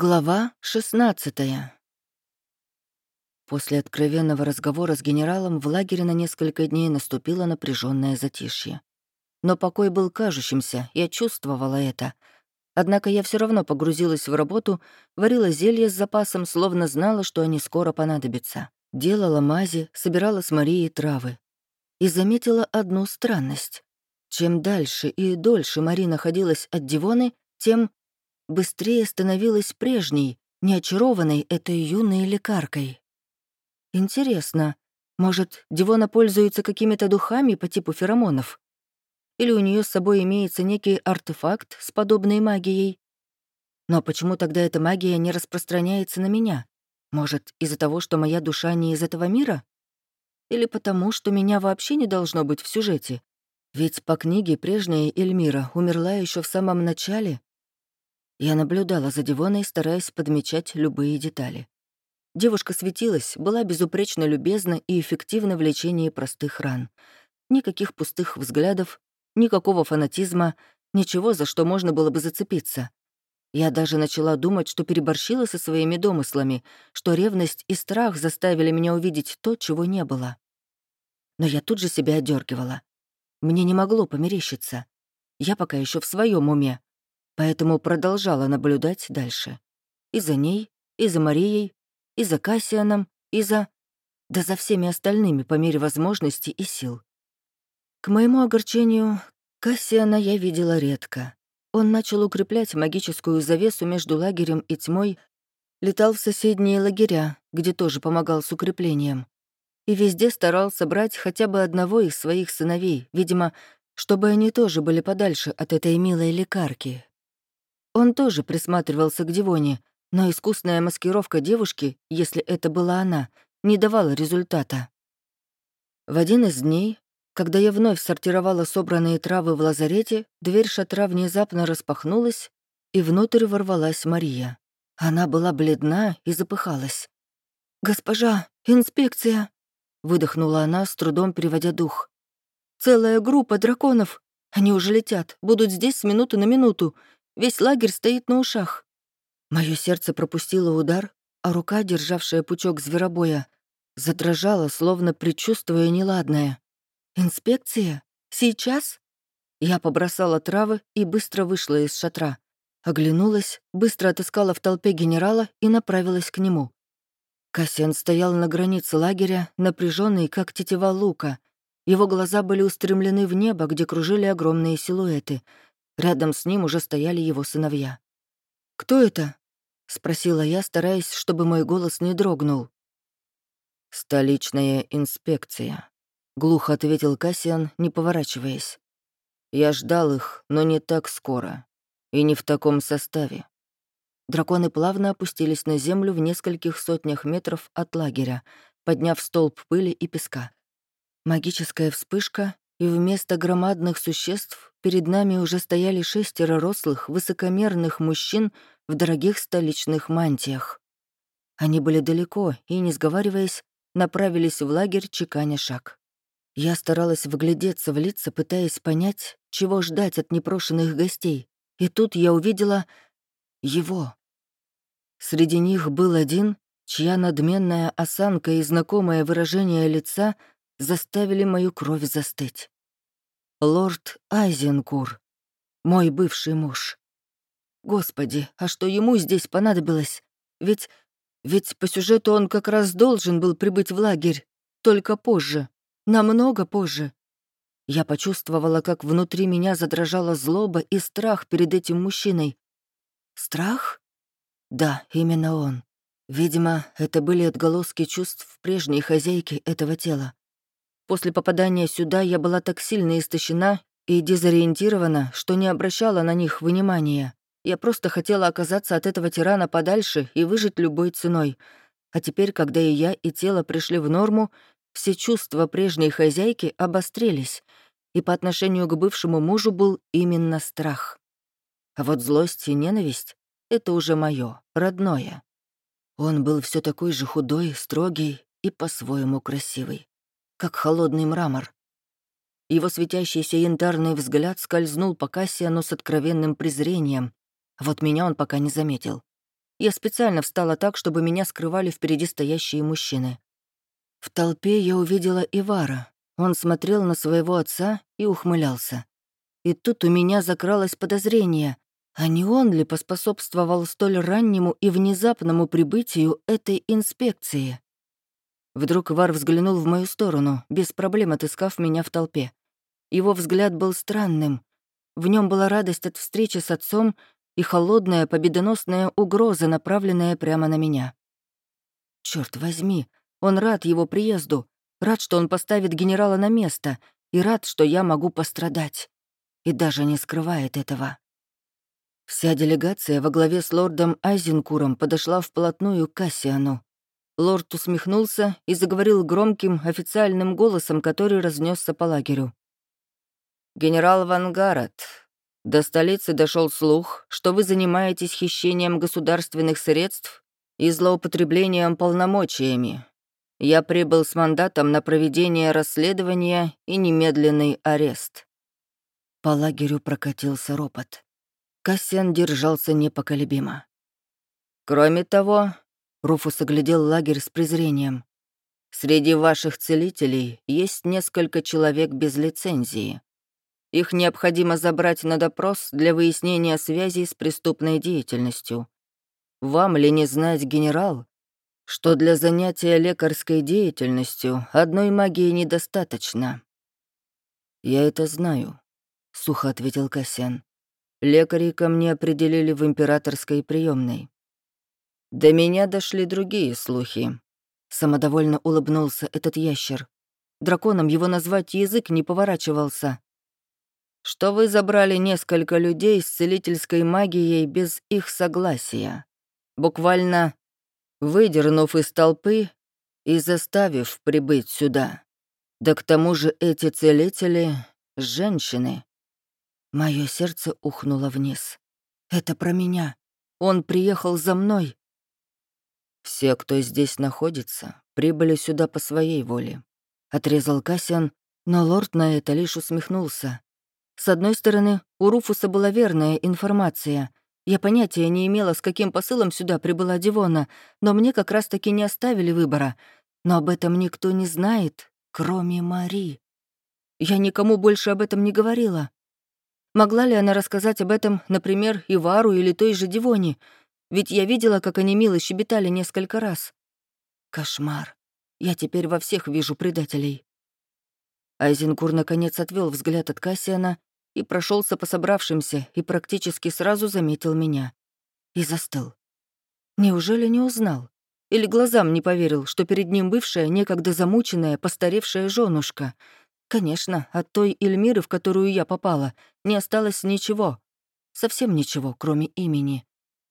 Глава 16 После откровенного разговора с генералом в лагере на несколько дней наступило напряженное затишье. Но покой был кажущимся, я чувствовала это. Однако я все равно погрузилась в работу, варила зелье с запасом, словно знала, что они скоро понадобятся. Делала мази, собирала с Марией травы. И заметила одну странность. Чем дальше и дольше Мари находилась от Дивоны, тем быстрее становилась прежней, не очарованной этой юной лекаркой. Интересно, может, Дивона пользуется какими-то духами по типу феромонов? Или у нее с собой имеется некий артефакт с подобной магией? Но почему тогда эта магия не распространяется на меня? Может, из-за того, что моя душа не из этого мира? Или потому, что меня вообще не должно быть в сюжете? Ведь по книге прежняя Эльмира умерла еще в самом начале, я наблюдала за Дивоной, стараясь подмечать любые детали. Девушка светилась, была безупречно любезна и эффективна в лечении простых ран. Никаких пустых взглядов, никакого фанатизма, ничего, за что можно было бы зацепиться. Я даже начала думать, что переборщила со своими домыслами, что ревность и страх заставили меня увидеть то, чего не было. Но я тут же себя одергивала. Мне не могло померещиться. Я пока еще в своем уме, поэтому продолжала наблюдать дальше. И за ней, и за Марией, и за Кассианом, и за... да за всеми остальными по мере возможностей и сил. К моему огорчению, Кассиана я видела редко. Он начал укреплять магическую завесу между лагерем и тьмой, летал в соседние лагеря, где тоже помогал с укреплением. И везде старался брать хотя бы одного из своих сыновей, видимо, чтобы они тоже были подальше от этой милой лекарки, он тоже присматривался к Дивоне, но искусная маскировка девушки, если это была она, не давала результата. В один из дней, когда я вновь сортировала собранные травы в лазарете, дверь шатра внезапно распахнулась, и внутрь ворвалась Мария. Она была бледна и запыхалась. «Госпожа, инспекция!» — выдохнула она, с трудом переводя дух. «Целая группа драконов! Они уже летят, будут здесь с минуты на минуту. Весь лагерь стоит на ушах. Мое сердце пропустило удар, а рука, державшая пучок зверобоя, задрожала, словно предчувствуя неладное. «Инспекция? Сейчас?» Я побросала травы и быстро вышла из шатра. Оглянулась, быстро отыскала в толпе генерала и направилась к нему. Кассиан стоял на границе лагеря, напряженный, как тетива лука. Его глаза были устремлены в небо, где кружили огромные силуэты — Рядом с ним уже стояли его сыновья. «Кто это?» — спросила я, стараясь, чтобы мой голос не дрогнул. «Столичная инспекция», — глухо ответил Кассиан, не поворачиваясь. «Я ждал их, но не так скоро. И не в таком составе». Драконы плавно опустились на землю в нескольких сотнях метров от лагеря, подняв столб пыли и песка. Магическая вспышка, и вместо громадных существ перед нами уже стояли шестеро рослых, высокомерных мужчин в дорогих столичных мантиях. Они были далеко и, не сговариваясь, направились в лагерь, чеканя шаг. Я старалась вглядеться в лица, пытаясь понять, чего ждать от непрошенных гостей, и тут я увидела его. Среди них был один, чья надменная осанка и знакомое выражение лица заставили мою кровь застыть. Лорд Айзенкур, мой бывший муж. Господи, а что ему здесь понадобилось? Ведь... ведь по сюжету он как раз должен был прибыть в лагерь, только позже, намного позже. Я почувствовала, как внутри меня задрожала злоба и страх перед этим мужчиной. Страх? Да, именно он. Видимо, это были отголоски чувств прежней хозяйки этого тела. После попадания сюда я была так сильно истощена и дезориентирована, что не обращала на них внимания. Я просто хотела оказаться от этого тирана подальше и выжить любой ценой. А теперь, когда и я, и тело пришли в норму, все чувства прежней хозяйки обострились, и по отношению к бывшему мужу был именно страх. А вот злость и ненависть — это уже мое, родное. Он был все такой же худой, строгий и по-своему красивый как холодный мрамор. Его светящийся янтарный взгляд скользнул по Кассиану с откровенным презрением, вот меня он пока не заметил. Я специально встала так, чтобы меня скрывали впереди стоящие мужчины. В толпе я увидела Ивара. Он смотрел на своего отца и ухмылялся. И тут у меня закралось подозрение, а не он ли поспособствовал столь раннему и внезапному прибытию этой инспекции? Вдруг Вар взглянул в мою сторону, без проблем отыскав меня в толпе. Его взгляд был странным. В нем была радость от встречи с отцом и холодная победоносная угроза, направленная прямо на меня. Черт возьми, он рад его приезду, рад, что он поставит генерала на место, и рад, что я могу пострадать. И даже не скрывает этого. Вся делегация во главе с лордом Айзенкуром подошла вплотную к Кассиану. Лорд усмехнулся и заговорил громким официальным голосом, который разнесся по лагерю. «Генерал Вангарат, до столицы дошел слух, что вы занимаетесь хищением государственных средств и злоупотреблением полномочиями. Я прибыл с мандатом на проведение расследования и немедленный арест». По лагерю прокатился ропот. Кассиан держался непоколебимо. «Кроме того», — Руфус оглядел лагерь с презрением, «среди ваших целителей есть несколько человек без лицензии. Их необходимо забрать на допрос для выяснения связей с преступной деятельностью. Вам ли не знать, генерал, что для занятия лекарской деятельностью одной магии недостаточно?» «Я это знаю», — сухо ответил Кассиан. Лекари ко мне определили в императорской приемной. До меня дошли другие слухи. Самодовольно улыбнулся этот ящер. Драконом его назвать язык не поворачивался. Что вы забрали несколько людей с целительской магией без их согласия. Буквально выдернув из толпы и заставив прибыть сюда. Да к тому же эти целители — женщины. Мое сердце ухнуло вниз. «Это про меня. Он приехал за мной». «Все, кто здесь находится, прибыли сюда по своей воле», — отрезал Кассиан, но лорд на это лишь усмехнулся. С одной стороны, у Руфуса была верная информация. Я понятия не имела, с каким посылом сюда прибыла Дивона, но мне как раз-таки не оставили выбора. Но об этом никто не знает, кроме Мари. Я никому больше об этом не говорила. Могла ли она рассказать об этом, например, Ивару или той же Дивоне? Ведь я видела, как они мило щебетали несколько раз. Кошмар. Я теперь во всех вижу предателей. Айзенкур наконец отвел взгляд от Кассиана и прошелся по собравшимся и практически сразу заметил меня. И застыл. Неужели не узнал? Или глазам не поверил, что перед ним бывшая, некогда замученная, постаревшая женушка — Конечно, от той Эльмиры, в которую я попала, не осталось ничего. Совсем ничего, кроме имени.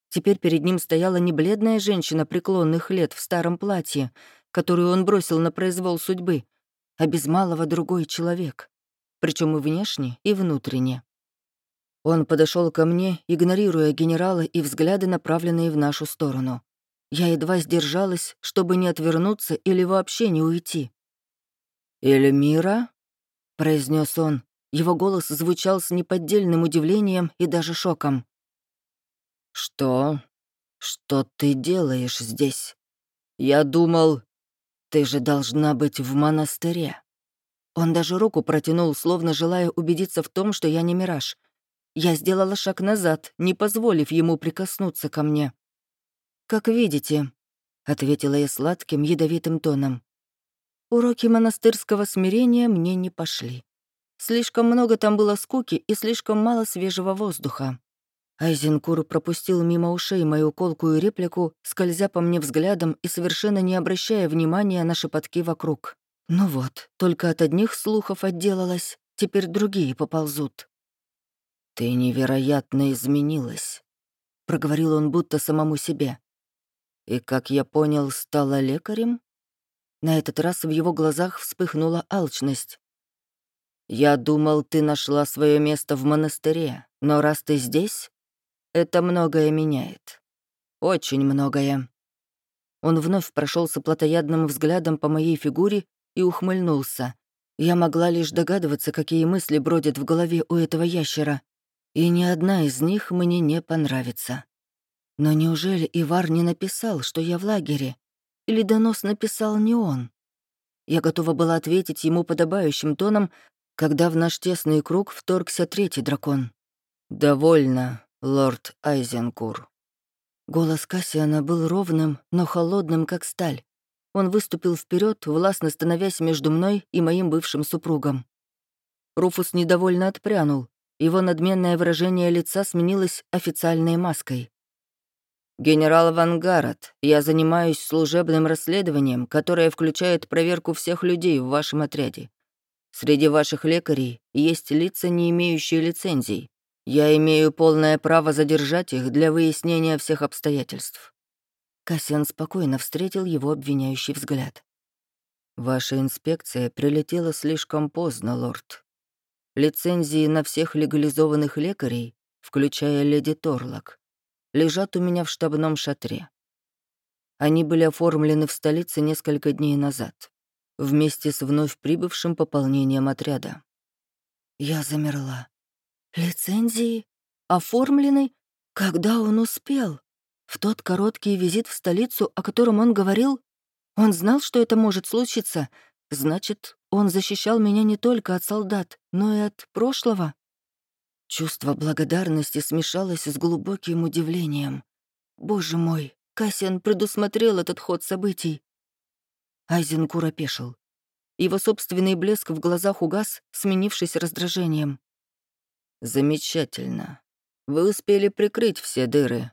Теперь перед ним стояла не бледная женщина преклонных лет в старом платье, которую он бросил на произвол судьбы, а без малого другой человек. Причем и внешне, и внутренне. Он подошел ко мне, игнорируя генерала и взгляды, направленные в нашу сторону. Я едва сдержалась, чтобы не отвернуться или вообще не уйти. «Эльмира?» произнес он. Его голос звучал с неподдельным удивлением и даже шоком. «Что? Что ты делаешь здесь? Я думал, ты же должна быть в монастыре». Он даже руку протянул, словно желая убедиться в том, что я не мираж. Я сделала шаг назад, не позволив ему прикоснуться ко мне. «Как видите», — ответила я сладким, ядовитым тоном. Уроки монастырского смирения мне не пошли. Слишком много там было скуки и слишком мало свежего воздуха. Айзенкур пропустил мимо ушей мою колкую реплику, скользя по мне взглядом и совершенно не обращая внимания на шепотки вокруг. Ну вот, только от одних слухов отделалась, теперь другие поползут. «Ты невероятно изменилась», — проговорил он будто самому себе. «И, как я понял, стала лекарем?» На этот раз в его глазах вспыхнула алчность. «Я думал, ты нашла свое место в монастыре, но раз ты здесь, это многое меняет. Очень многое». Он вновь прошелся плотоядным взглядом по моей фигуре и ухмыльнулся. Я могла лишь догадываться, какие мысли бродят в голове у этого ящера, и ни одна из них мне не понравится. Но неужели Ивар не написал, что я в лагере? Или донос написал не он? Я готова была ответить ему подобающим тоном, когда в наш тесный круг вторгся третий дракон. «Довольно, лорд Айзенкур». Голос Кассиана был ровным, но холодным, как сталь. Он выступил вперед, властно становясь между мной и моим бывшим супругом. Руфус недовольно отпрянул. Его надменное выражение лица сменилось официальной маской. «Генерал Вангарат, я занимаюсь служебным расследованием, которое включает проверку всех людей в вашем отряде. Среди ваших лекарей есть лица, не имеющие лицензий. Я имею полное право задержать их для выяснения всех обстоятельств». Кассиан спокойно встретил его обвиняющий взгляд. «Ваша инспекция прилетела слишком поздно, лорд. Лицензии на всех легализованных лекарей, включая леди Торлок, лежат у меня в штабном шатре. Они были оформлены в столице несколько дней назад, вместе с вновь прибывшим пополнением отряда. Я замерла. Лицензии? Оформлены? Когда он успел? В тот короткий визит в столицу, о котором он говорил? Он знал, что это может случиться. Значит, он защищал меня не только от солдат, но и от прошлого. Чувство благодарности смешалось с глубоким удивлением. Боже мой, Кассиан предусмотрел этот ход событий. Айзенкур опешил. Его собственный блеск в глазах угас, сменившись раздражением. «Замечательно. Вы успели прикрыть все дыры».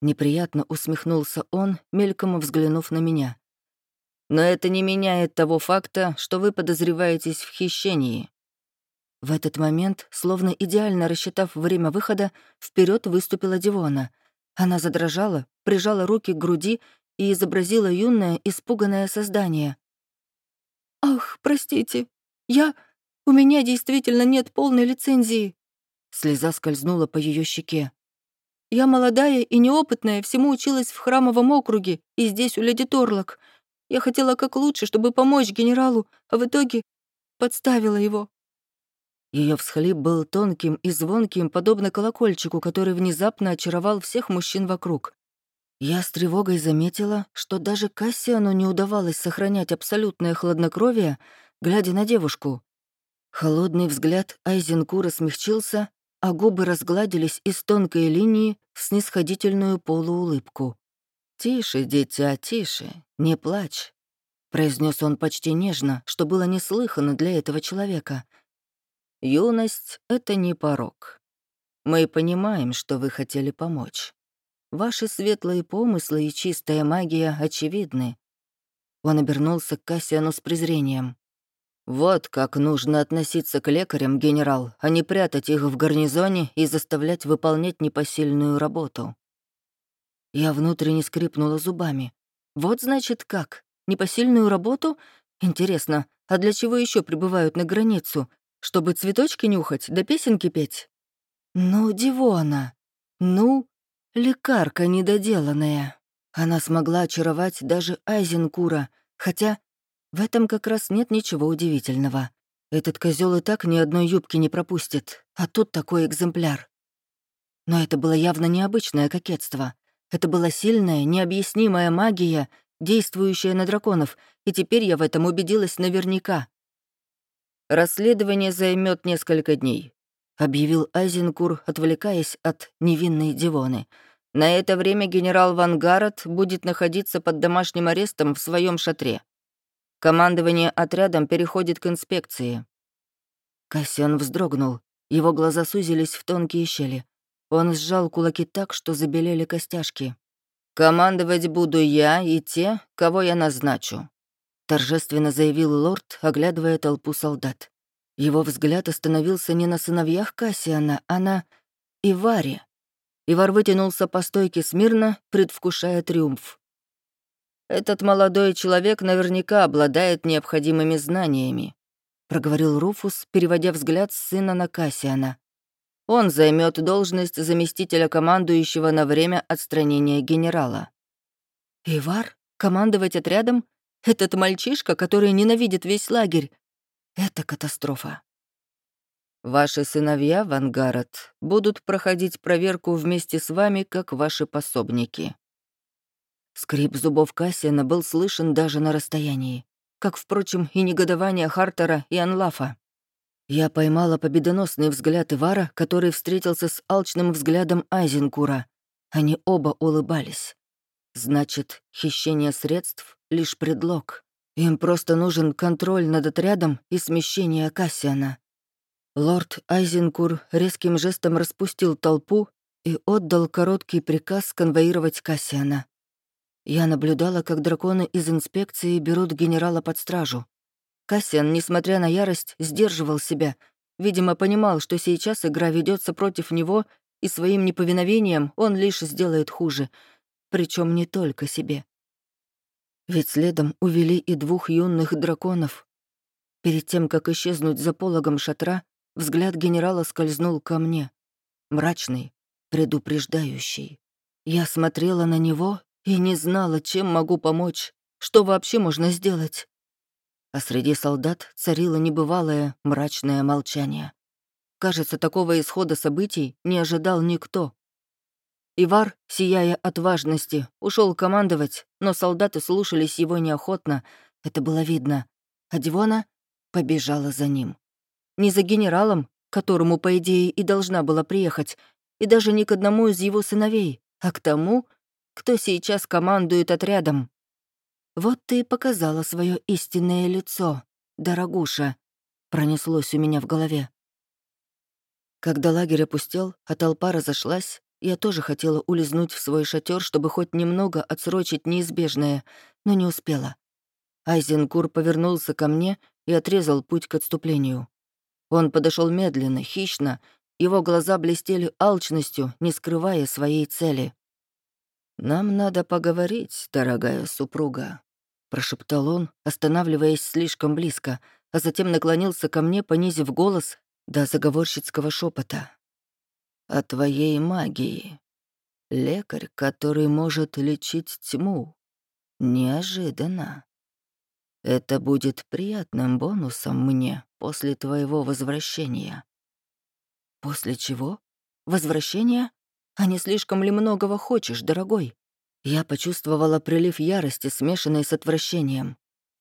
Неприятно усмехнулся он, мельком взглянув на меня. «Но это не меняет того факта, что вы подозреваетесь в хищении. В этот момент, словно идеально рассчитав время выхода, вперед выступила Дивона. Она задрожала, прижала руки к груди и изобразила юное, испуганное создание. «Ах, простите, я... У меня действительно нет полной лицензии». Слеза скользнула по ее щеке. «Я молодая и неопытная, всему училась в храмовом округе и здесь у леди Торлок. Я хотела как лучше, чтобы помочь генералу, а в итоге подставила его. Ее всхлип был тонким и звонким, подобно колокольчику, который внезапно очаровал всех мужчин вокруг. Я с тревогой заметила, что даже Кассиану не удавалось сохранять абсолютное хладнокровие, глядя на девушку. Холодный взгляд Айзенкура смягчился, а губы разгладились из тонкой линии в снисходительную полуулыбку. «Тише, дитя, тише, не плачь», — произнес он почти нежно, что было неслыханно для этого человека — Юность — это не порог. Мы понимаем, что вы хотели помочь. Ваши светлые помыслы и чистая магия очевидны. Он обернулся к Кассиану с презрением. «Вот как нужно относиться к лекарям, генерал, а не прятать их в гарнизоне и заставлять выполнять непосильную работу». Я внутренне скрипнула зубами. «Вот значит как? Непосильную работу? Интересно, а для чего еще прибывают на границу? Чтобы цветочки нюхать да песенки петь? Ну, Дивона, ну, лекарка недоделанная. Она смогла очаровать даже Айзенкура, хотя в этом как раз нет ничего удивительного. Этот козел и так ни одной юбки не пропустит, а тут такой экземпляр. Но это было явно необычное кокетство. Это была сильная, необъяснимая магия, действующая на драконов, и теперь я в этом убедилась наверняка. «Расследование займет несколько дней», — объявил Айзенкур, отвлекаясь от невинной Дивоны. «На это время генерал Ван Гаррет будет находиться под домашним арестом в своем шатре. Командование отрядом переходит к инспекции». Кассиан вздрогнул. Его глаза сузились в тонкие щели. Он сжал кулаки так, что забелели костяшки. «Командовать буду я и те, кого я назначу торжественно заявил лорд, оглядывая толпу солдат. Его взгляд остановился не на сыновьях Кассиана, а на Иваре. Ивар вытянулся по стойке смирно, предвкушая триумф. «Этот молодой человек наверняка обладает необходимыми знаниями», проговорил Руфус, переводя взгляд с сына на Кассиана. «Он займет должность заместителя командующего на время отстранения генерала». «Ивар? Командовать отрядом? Этот мальчишка, который ненавидит весь лагерь. Это катастрофа. Ваши сыновья, Вангарот, будут проходить проверку вместе с вами, как ваши пособники». Скрип зубов Кассиана был слышен даже на расстоянии, как, впрочем, и негодование Хартера и Анлафа. Я поймала победоносный взгляд Ивара, который встретился с алчным взглядом Айзенкура. Они оба улыбались. Значит, хищение средств — лишь предлог. Им просто нужен контроль над отрядом и смещение Кассиана. Лорд Айзенкур резким жестом распустил толпу и отдал короткий приказ конвоировать Кассиана. Я наблюдала, как драконы из инспекции берут генерала под стражу. Кассиан, несмотря на ярость, сдерживал себя. Видимо, понимал, что сейчас игра ведется против него, и своим неповиновением он лишь сделает хуже. Причем не только себе. Ведь следом увели и двух юных драконов. Перед тем, как исчезнуть за пологом шатра, взгляд генерала скользнул ко мне. Мрачный, предупреждающий. Я смотрела на него и не знала, чем могу помочь, что вообще можно сделать а среди солдат царило небывалое мрачное молчание. Кажется, такого исхода событий не ожидал никто. Ивар, сияя от важности, ушел командовать, но солдаты слушались его неохотно, это было видно, а Дивона побежала за ним. Не за генералом, которому, по идее, и должна была приехать, и даже не к одному из его сыновей, а к тому, кто сейчас командует отрядом. «Вот ты и показала свое истинное лицо, дорогуша», — пронеслось у меня в голове. Когда лагерь опустел, а толпа разошлась, я тоже хотела улизнуть в свой шатер, чтобы хоть немного отсрочить неизбежное, но не успела. Айзенкур повернулся ко мне и отрезал путь к отступлению. Он подошел медленно, хищно, его глаза блестели алчностью, не скрывая своей цели. «Нам надо поговорить, дорогая супруга», — прошептал он, останавливаясь слишком близко, а затем наклонился ко мне, понизив голос до заговорщицкого шепота. «О твоей магии. Лекарь, который может лечить тьму. Неожиданно. Это будет приятным бонусом мне после твоего возвращения». «После чего? Возвращения? А не слишком ли многого хочешь, дорогой?» Я почувствовала прилив ярости, смешанной с отвращением.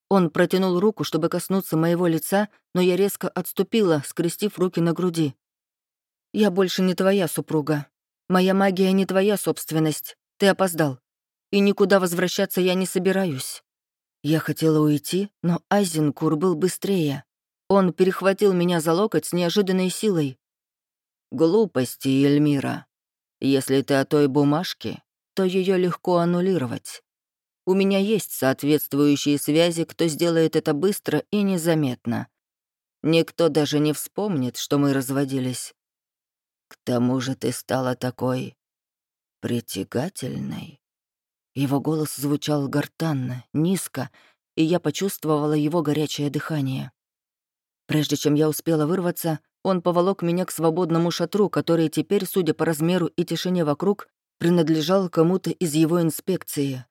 Он протянул руку, чтобы коснуться моего лица, но я резко отступила, скрестив руки на груди. «Я больше не твоя супруга. Моя магия не твоя собственность. Ты опоздал. И никуда возвращаться я не собираюсь». Я хотела уйти, но Айзенкур был быстрее. Он перехватил меня за локоть с неожиданной силой. «Глупости, Эльмира. Если ты о той бумажке, то ее легко аннулировать. У меня есть соответствующие связи, кто сделает это быстро и незаметно. Никто даже не вспомнит, что мы разводились. К тому же ты стала такой притягательной. Его голос звучал гортанно, низко, и я почувствовала его горячее дыхание. Прежде чем я успела вырваться, он поволок меня к свободному шатру, который теперь, судя по размеру и тишине вокруг, принадлежал кому-то из его инспекции.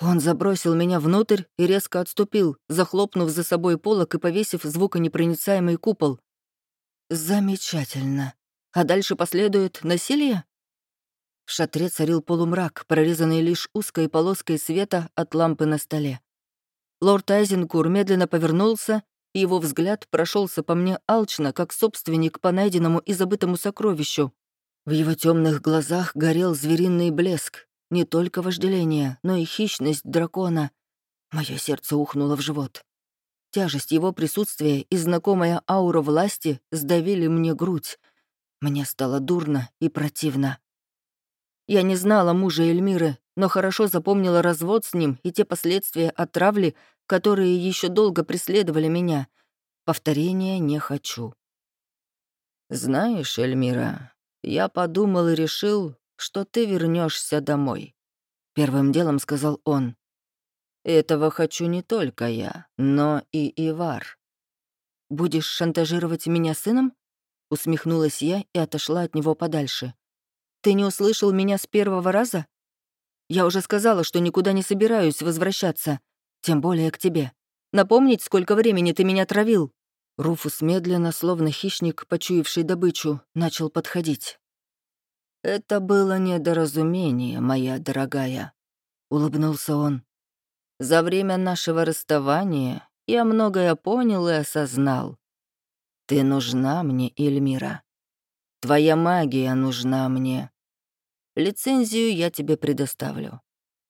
Он забросил меня внутрь и резко отступил, захлопнув за собой полок и повесив звуконепроницаемый купол. Замечательно. А дальше последует насилие? В шатре царил полумрак, прорезанный лишь узкой полоской света от лампы на столе. Лорд Айзенкур медленно повернулся, его взгляд прошелся по мне алчно, как собственник по найденному и забытому сокровищу. В его темных глазах горел звериный блеск, не только вожделение, но и хищность дракона. Мое сердце ухнуло в живот. Тяжесть его присутствия и знакомая аура власти сдавили мне грудь. Мне стало дурно и противно. Я не знала мужа Эльмиры, но хорошо запомнила развод с ним и те последствия отравли, которые еще долго преследовали меня. Повторения не хочу. «Знаешь, Эльмира, я подумал и решил, что ты вернешься домой. Первым делом сказал он. Этого хочу не только я, но и Ивар. Будешь шантажировать меня сыном? Усмехнулась я и отошла от него подальше. Ты не услышал меня с первого раза? Я уже сказала, что никуда не собираюсь возвращаться, тем более к тебе. Напомнить, сколько времени ты меня травил? Руфус медленно, словно хищник, почуявший добычу, начал подходить. «Это было недоразумение, моя дорогая», — улыбнулся он. «За время нашего расставания я многое понял и осознал. Ты нужна мне, Эльмира. Твоя магия нужна мне. Лицензию я тебе предоставлю.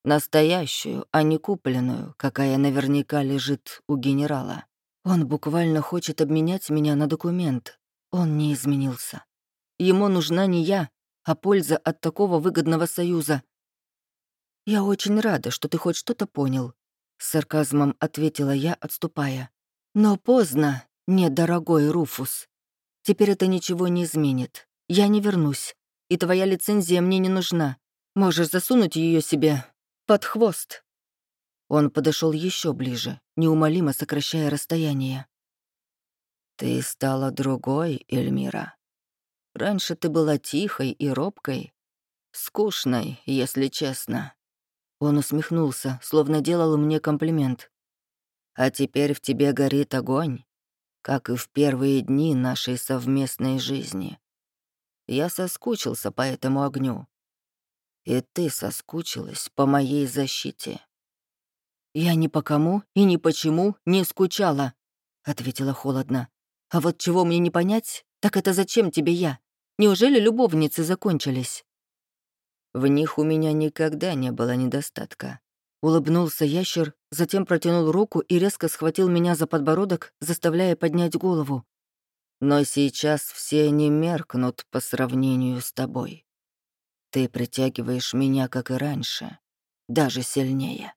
Настоящую, а не купленную, какая наверняка лежит у генерала. Он буквально хочет обменять меня на документ. Он не изменился. Ему нужна не я, а польза от такого выгодного союза. «Я очень рада, что ты хоть что-то понял», — с сарказмом ответила я, отступая. «Но поздно, недорогой Руфус. Теперь это ничего не изменит. Я не вернусь, и твоя лицензия мне не нужна. Можешь засунуть ее себе под хвост». Он подошел еще ближе, неумолимо сокращая расстояние. «Ты стала другой, Эльмира. Раньше ты была тихой и робкой, скучной, если честно». Он усмехнулся, словно делал мне комплимент. «А теперь в тебе горит огонь, как и в первые дни нашей совместной жизни. Я соскучился по этому огню. И ты соскучилась по моей защите. «Я ни по кому и ни почему не скучала», — ответила холодно. «А вот чего мне не понять, так это зачем тебе я? Неужели любовницы закончились?» «В них у меня никогда не было недостатка», — улыбнулся ящер, затем протянул руку и резко схватил меня за подбородок, заставляя поднять голову. «Но сейчас все они меркнут по сравнению с тобой. Ты притягиваешь меня, как и раньше, даже сильнее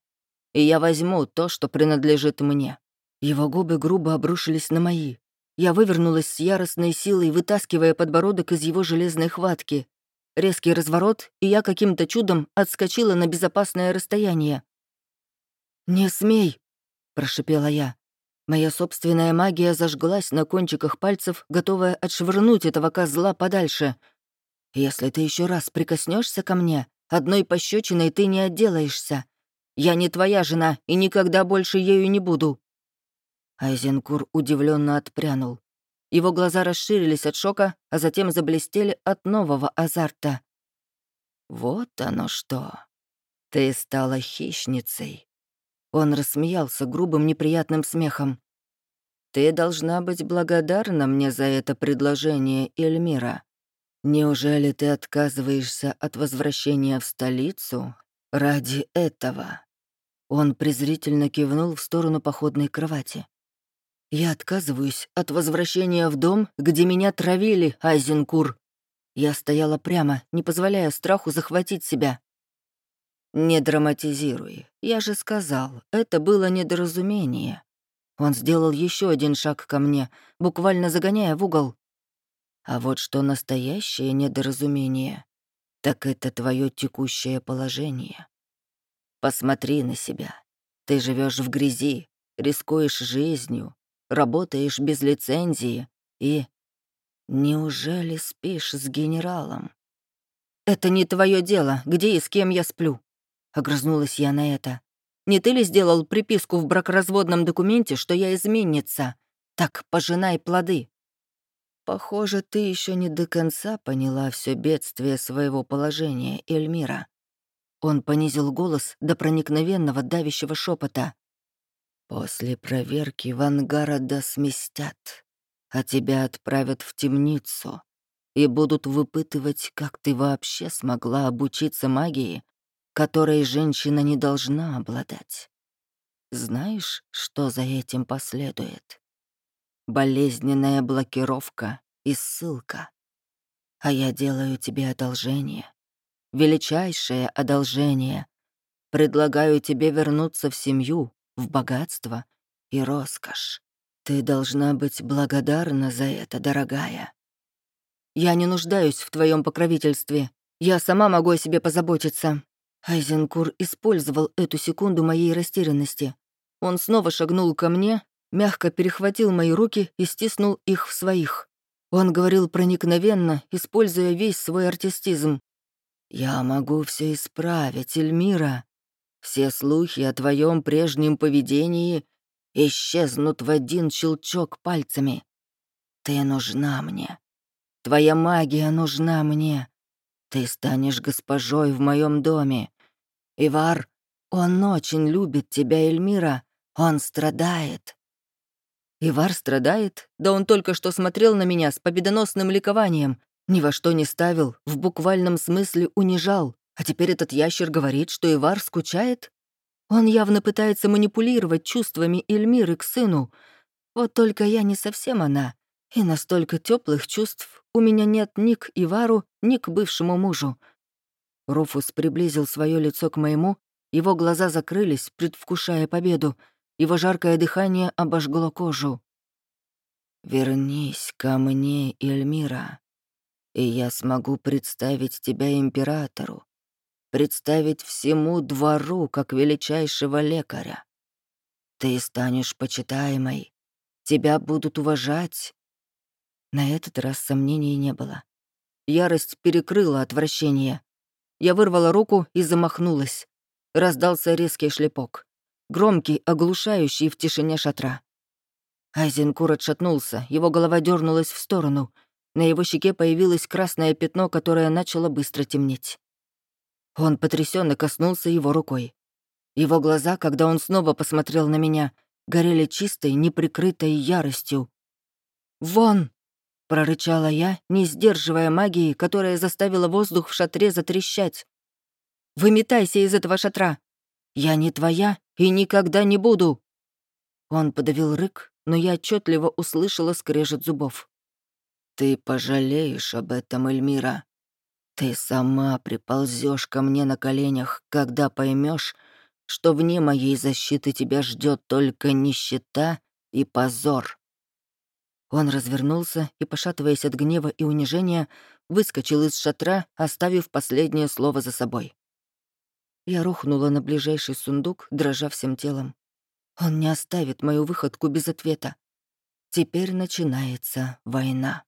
и я возьму то, что принадлежит мне». Его губы грубо обрушились на мои. Я вывернулась с яростной силой, вытаскивая подбородок из его железной хватки. Резкий разворот, и я каким-то чудом отскочила на безопасное расстояние. «Не смей!» — прошипела я. Моя собственная магия зажглась на кончиках пальцев, готовая отшвырнуть этого козла подальше. «Если ты еще раз прикоснешься ко мне, одной пощечиной ты не отделаешься. Я не твоя жена и никогда больше ею не буду». Айзенкур удивленно отпрянул. Его глаза расширились от шока, а затем заблестели от нового азарта. «Вот оно что! Ты стала хищницей!» Он рассмеялся грубым неприятным смехом. «Ты должна быть благодарна мне за это предложение, Эльмира. Неужели ты отказываешься от возвращения в столицу ради этого?» Он презрительно кивнул в сторону походной кровати. «Я отказываюсь от возвращения в дом, где меня травили, Айзенкур». Я стояла прямо, не позволяя страху захватить себя. «Не драматизируй. Я же сказал, это было недоразумение». Он сделал еще один шаг ко мне, буквально загоняя в угол. А вот что настоящее недоразумение, так это твое текущее положение. Посмотри на себя. Ты живешь в грязи, рискуешь жизнью, работаешь без лицензии и... Неужели спишь с генералом? «Это не твое дело, где и с кем я сплю», — огрызнулась я на это. «Не ты ли сделал приписку в бракоразводном документе, что я изменница? Так пожинай плоды». «Похоже, ты еще не до конца поняла все бедствие своего положения, Эльмира», он понизил голос до проникновенного давящего шепота. «После проверки Вангорода сместят, а тебя отправят в темницу и будут выпытывать, как ты вообще смогла обучиться магии, которой женщина не должна обладать. Знаешь, что за этим последует? Болезненная блокировка и ссылка. А я делаю тебе одолжение величайшее одолжение. Предлагаю тебе вернуться в семью, в богатство и роскошь. Ты должна быть благодарна за это, дорогая. Я не нуждаюсь в твоем покровительстве. Я сама могу о себе позаботиться. Айзенкур использовал эту секунду моей растерянности. Он снова шагнул ко мне, мягко перехватил мои руки и стиснул их в своих. Он говорил проникновенно, используя весь свой артистизм. «Я могу все исправить, Эльмира. Все слухи о твоем прежнем поведении исчезнут в один щелчок пальцами. Ты нужна мне. Твоя магия нужна мне. Ты станешь госпожой в моем доме. Ивар, он очень любит тебя, Эльмира. Он страдает. Ивар страдает? Да он только что смотрел на меня с победоносным ликованием. Ни во что не ставил, в буквальном смысле унижал. А теперь этот ящер говорит, что Ивар скучает? Он явно пытается манипулировать чувствами Эльмиры к сыну. Вот только я не совсем она. И настолько теплых чувств у меня нет ни к Ивару, ни к бывшему мужу. Руфус приблизил свое лицо к моему, его глаза закрылись, предвкушая победу. Его жаркое дыхание обожгло кожу. «Вернись ко мне, Эльмира, и я смогу представить тебя императору, представить всему двору как величайшего лекаря. Ты станешь почитаемой, тебя будут уважать, на этот раз сомнений не было. Ярость перекрыла отвращение. Я вырвала руку и замахнулась. Раздался резкий шлепок. Громкий, оглушающий в тишине шатра. Айзенкур отшатнулся, его голова дернулась в сторону. На его щеке появилось красное пятно, которое начало быстро темнеть. Он потрясенно коснулся его рукой. Его глаза, когда он снова посмотрел на меня, горели чистой, неприкрытой яростью. «Вон!» прорычала я, не сдерживая магии, которая заставила воздух в шатре затрещать. «Выметайся из этого шатра! Я не твоя и никогда не буду!» Он подавил рык, но я отчетливо услышала скрежет зубов. «Ты пожалеешь об этом, Эльмира. Ты сама приползешь ко мне на коленях, когда поймешь, что вне моей защиты тебя ждет только нищета и позор». Он развернулся и, пошатываясь от гнева и унижения, выскочил из шатра, оставив последнее слово за собой. Я рухнула на ближайший сундук, дрожа всем телом. Он не оставит мою выходку без ответа. Теперь начинается война.